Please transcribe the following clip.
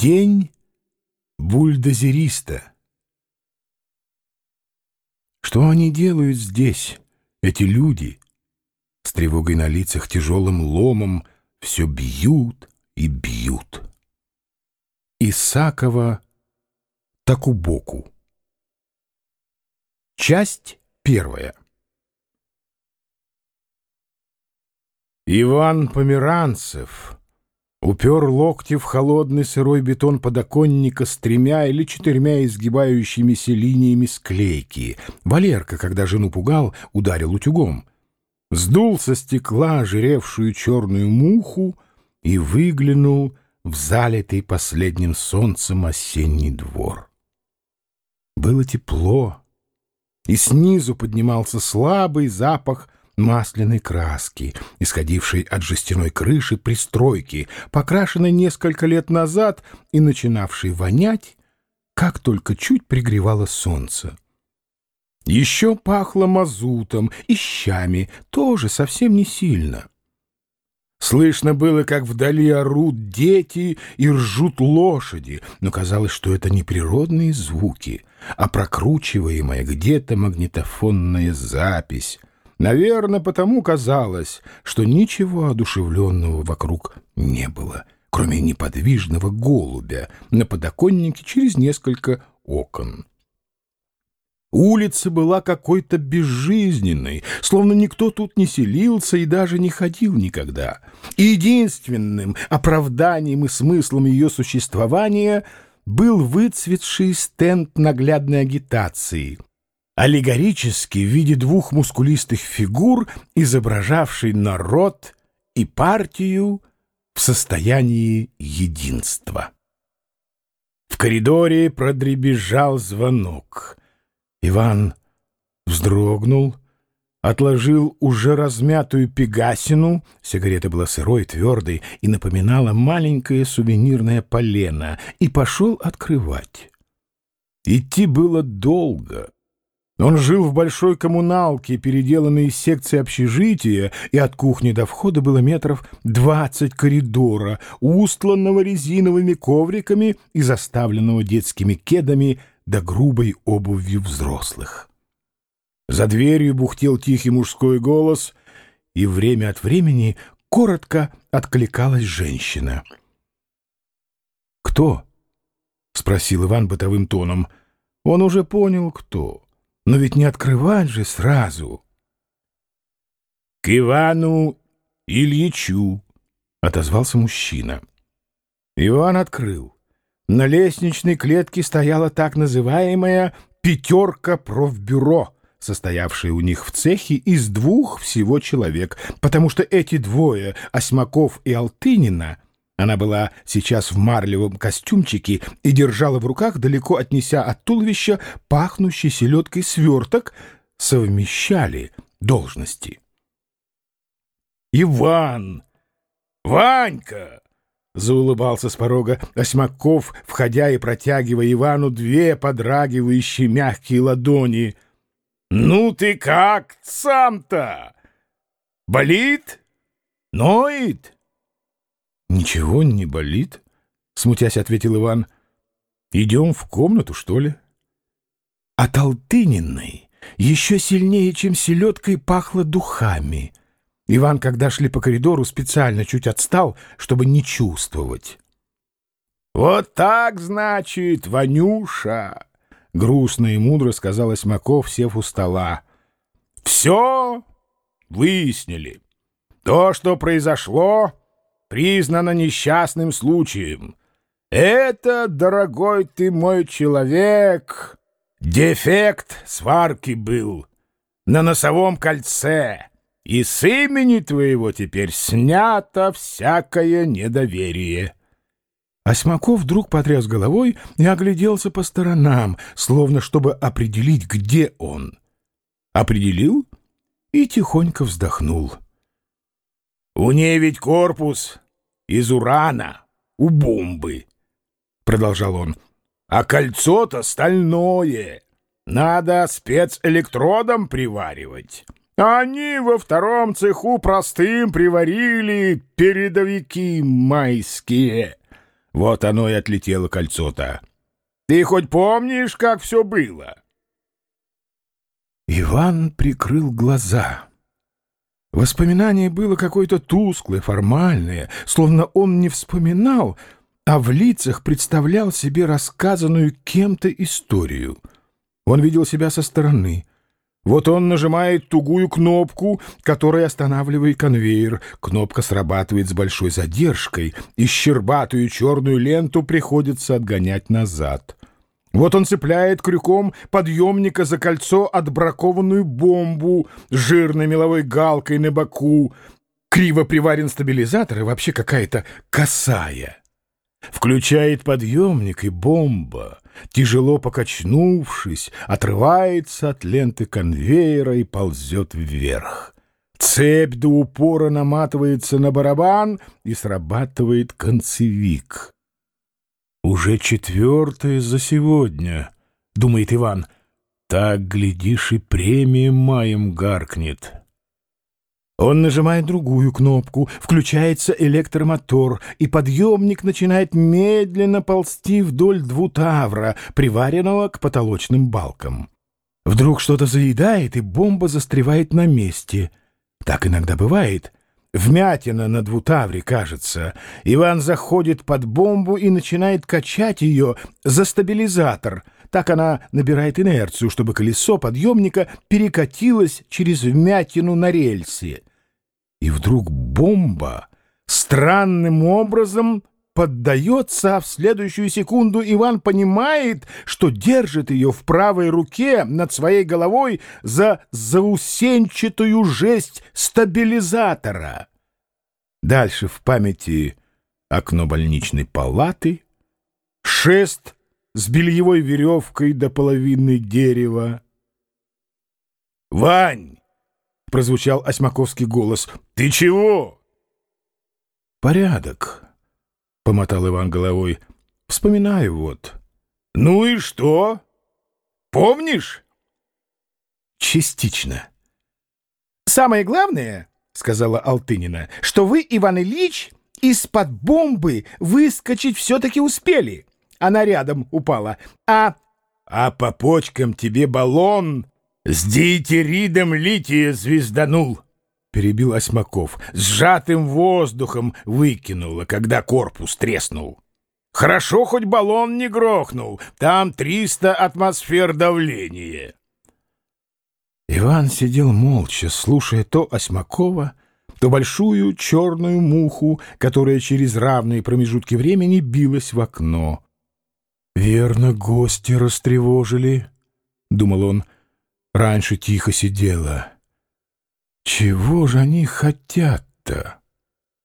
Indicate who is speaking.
Speaker 1: День бульдозериста. Что они делают здесь, эти люди? С тревогой на лицах тяжелым ломом все бьют и бьют. Исакова Такубоку. Часть первая. Иван Померанцев упер локти в холодный сырой бетон подоконника с тремя или четырьмя изгибающимися линиями склейки. Валерка, когда жену пугал, ударил утюгом. Сдул со стекла жиревшую черную муху и выглянул в залитый последним солнцем осенний двор. Было тепло, и снизу поднимался слабый запах масляной краски, исходившей от жестяной крыши пристройки, покрашенной несколько лет назад и начинавшей вонять, как только чуть пригревало солнце. Еще пахло мазутом и щами, тоже совсем не сильно. Слышно было, как вдали орут дети и ржут лошади, но казалось, что это не природные звуки, а прокручиваемая где-то магнитофонная запись, Наверное, потому казалось, что ничего одушевленного вокруг не было, кроме неподвижного голубя на подоконнике через несколько окон. Улица была какой-то безжизненной, словно никто тут не селился и даже не ходил никогда. Единственным оправданием и смыслом ее существования был выцветший стенд наглядной агитации, аллегорически в виде двух мускулистых фигур, изображавший народ и партию в состоянии единства. В коридоре продребезжал звонок. Иван вздрогнул, отложил уже размятую пегасину, сигарета была сырой, твердой и напоминала маленькое сувенирное полено, и пошел открывать. Идти было долго — он жил в большой коммуналке, переделанной из секции общежития, и от кухни до входа было метров двадцать коридора, устланного резиновыми ковриками и заставленного детскими кедами да грубой обувью взрослых. За дверью бухтел тихий мужской голос, и время от времени коротко откликалась женщина. «Кто?» — спросил Иван бытовым тоном. Он уже понял, кто. Но ведь не открывать же сразу. — К Ивану Ильичу, — отозвался мужчина. Иван открыл. На лестничной клетке стояла так называемая «пятерка профбюро», состоявшая у них в цехе из двух всего человек, потому что эти двое, Осьмаков и Алтынина — она была сейчас в марлевом костюмчике и держала в руках, далеко отнеся от туловища, пахнущий селедкой сверток, совмещали должности. «Иван! Ванька!» — заулыбался с порога Осьмаков, входя и протягивая Ивану две подрагивающие мягкие ладони. «Ну ты как сам-то? Болит? Ноет?» «Ничего не болит», — смутясь ответил Иван. «Идем в комнату, что ли?» От Алтыниной еще сильнее, чем селедкой, пахло духами. Иван, когда шли по коридору, специально чуть отстал, чтобы не чувствовать. «Вот так, значит, Ванюша!» — грустно и мудро сказал Осьмаков, сев у стола. «Все выяснили. То, что произошло, признано несчастным случаем. Это, дорогой ты мой человек, дефект сварки был на носовом кольце, и с имени твоего теперь снято всякое недоверие. Осьмаков вдруг потряс головой и огляделся по сторонам, словно чтобы определить, где он. Определил и тихонько вздохнул. У ней ведь корпус из урана, у бомбы, — продолжал он. А кольцо-то стальное. Надо спецэлектродом приваривать. Они во втором цеху простым приварили передовики майские. Вот оно и отлетело кольцо-то. Ты хоть помнишь, как все было?» Иван прикрыл глаза. Воспоминание было какое-то тусклое, формальное, словно он не вспоминал, а в лицах представлял себе рассказанную кем-то историю. Он видел себя со стороны. Вот он нажимает тугую кнопку, которая останавливает конвейер. Кнопка срабатывает с большой задержкой, и щербатую черную ленту приходится отгонять назад. Вот он цепляет крюком подъемника за кольцо отбракованную бомбу жирной меловой галкой на боку. Криво приварен стабилизатор и вообще какая-то косая. Включает подъемник, и бомба, тяжело покачнувшись, отрывается от ленты конвейера и ползет вверх. Цепь до упора наматывается на барабан, и срабатывает концевик. «Уже четвертое за сегодня», — думает Иван. «Так, глядишь, и премия маем гаркнет». Он нажимает другую кнопку, включается электромотор, и подъемник начинает медленно ползти вдоль двутавра, приваренного к потолочным балкам. Вдруг что-то заедает, и бомба застревает на месте. Так иногда бывает — Вмятина на двутавре, кажется. Иван заходит под бомбу и начинает качать ее за стабилизатор. Так она набирает инерцию, чтобы колесо подъемника перекатилось через вмятину на рельсе. И вдруг бомба странным образом поддается, а в следующую секунду Иван понимает, что держит ее в правой руке над своей головой за заусенчатую жесть стабилизатора. Дальше в памяти окно больничной палаты, шест с бельевой веревкой до половины дерева. «Вань!» — прозвучал осьмаковский голос. «Ты чего?» «Порядок», помотал Иван головой. Вспоминаю вот. Ну и что? Помнишь? Частично. Самое главное, сказала Алтынина, что вы, Иван Ильич, из-под бомбы выскочить все-таки успели. Она рядом упала. А... А по почкам тебе баллон с диетеридом лития звезданул. — перебил Осьмаков. «Сжатым воздухом выкинуло, когда корпус треснул. Хорошо, хоть баллон не грохнул. Там триста атмосфер давления». Иван сидел молча, слушая то Осьмакова, то большую черную муху, которая через равные промежутки времени билась в окно. «Верно, гости растревожили», — думал он. «Раньше тихо сидела». Чего же они хотят-то?